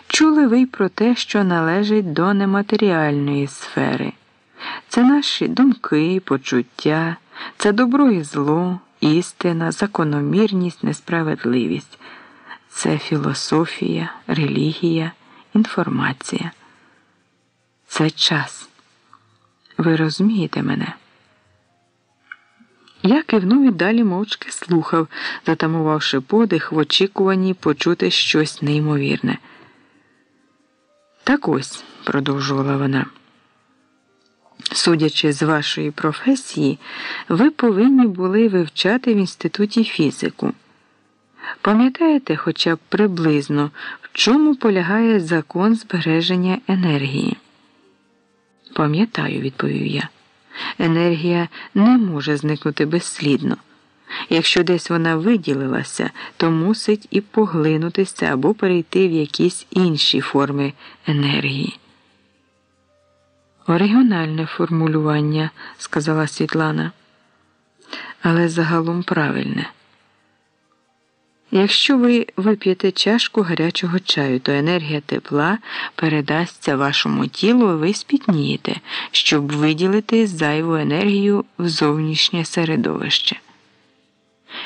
Чули ви й про те, що належить до нематеріальної сфери. Це наші думки, почуття, це добро і зло, істина, закономірність, несправедливість, це філософія, релігія, інформація. Це час. Ви розумієте мене? Я кивнув і далі мовчки слухав, затамувавши подих в очікуванні почути щось неймовірне. Так ось, продовжувала вона. Судячи з вашої професії, ви повинні були вивчати в інституті фізику. Пам'ятаєте хоча б приблизно, в чому полягає закон збереження енергії? Пам'ятаю, відповів я. Енергія не може зникнути безслідно. Якщо десь вона виділилася, то мусить і поглинутися або перейти в якісь інші форми енергії. Оригінальне формулювання, сказала Світлана, але загалом правильне. Якщо ви вип'єте чашку гарячого чаю, то енергія тепла передасться вашому тілу, і ви спітнієте, щоб виділити зайву енергію в зовнішнє середовище.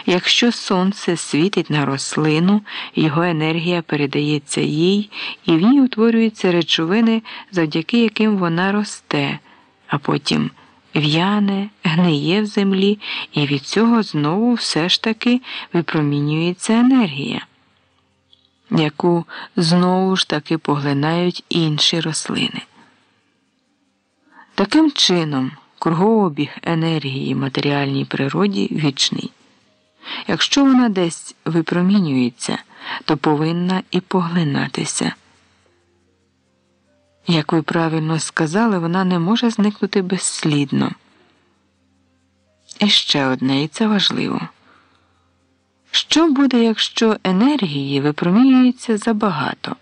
Якщо сонце світить на рослину, його енергія передається їй, і в ній утворюються речовини, завдяки яким вона росте, а потім в'яне, гниє в землі, і від цього знову все ж таки випромінюється енергія, яку знову ж таки поглинають інші рослини. Таким чином, кругообіг енергії матеріальній природі вічний. Якщо вона десь випромінюється, то повинна і поглинатися. Як ви правильно сказали, вона не може зникнути безслідно. І ще одне, і це важливо. Що буде, якщо енергії випромінюється забагато,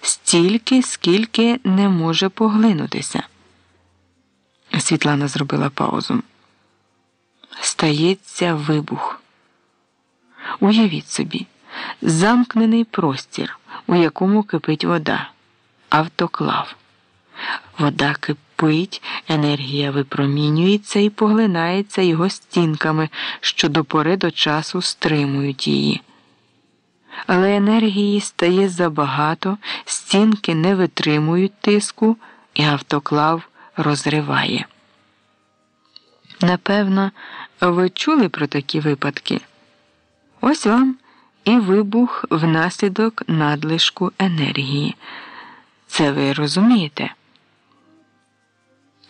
стільки, скільки не може поглинутися? Світлана зробила паузу. Стається вибух. Уявіть собі, замкнений простір, у якому кипить вода, автоклав. Вода кипить, енергія випромінюється і поглинається його стінками, що до пори до часу стримують її. Але енергії стає забагато, стінки не витримують тиску, і автоклав розриває. Напевно, ви чули про такі випадки? Ось вам і вибух внаслідок надлишку енергії. Це ви розумієте?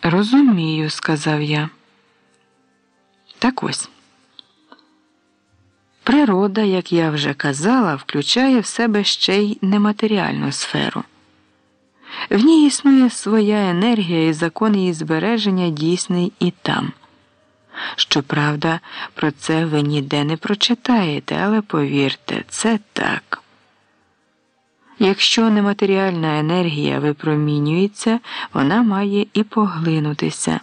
Розумію, сказав я. Так ось. Природа, як я вже казала, включає в себе ще й нематеріальну сферу. В ній існує своя енергія і закон її збереження дійсний і там. Щоправда, про це ви ніде не прочитаєте, але повірте, це так. Якщо нематеріальна енергія випромінюється, вона має і поглинутися.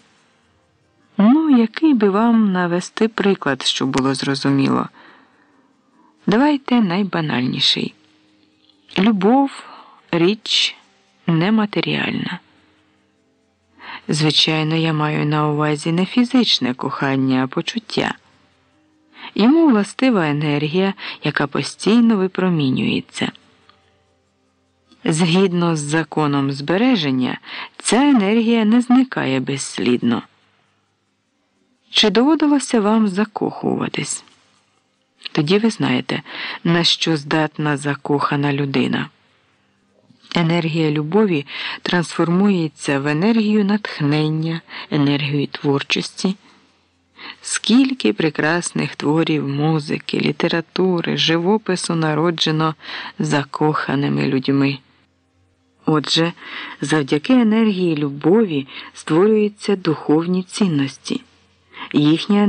Ну, який би вам навести приклад, щоб було зрозуміло? Давайте найбанальніший. Любов річ нематеріальна. Звичайно, я маю на увазі не фізичне кохання, а почуття. Йому властива енергія, яка постійно випромінюється. Згідно з законом збереження, ця енергія не зникає безслідно. Чи доводилося вам закохуватись? Тоді ви знаєте, на що здатна закохана людина. Енергія любові трансформується в енергію натхнення, енергію творчості. Скільки прекрасних творів музики, літератури, живопису народжено закоханими людьми. Отже, завдяки енергії любові створюються духовні цінності. Їхня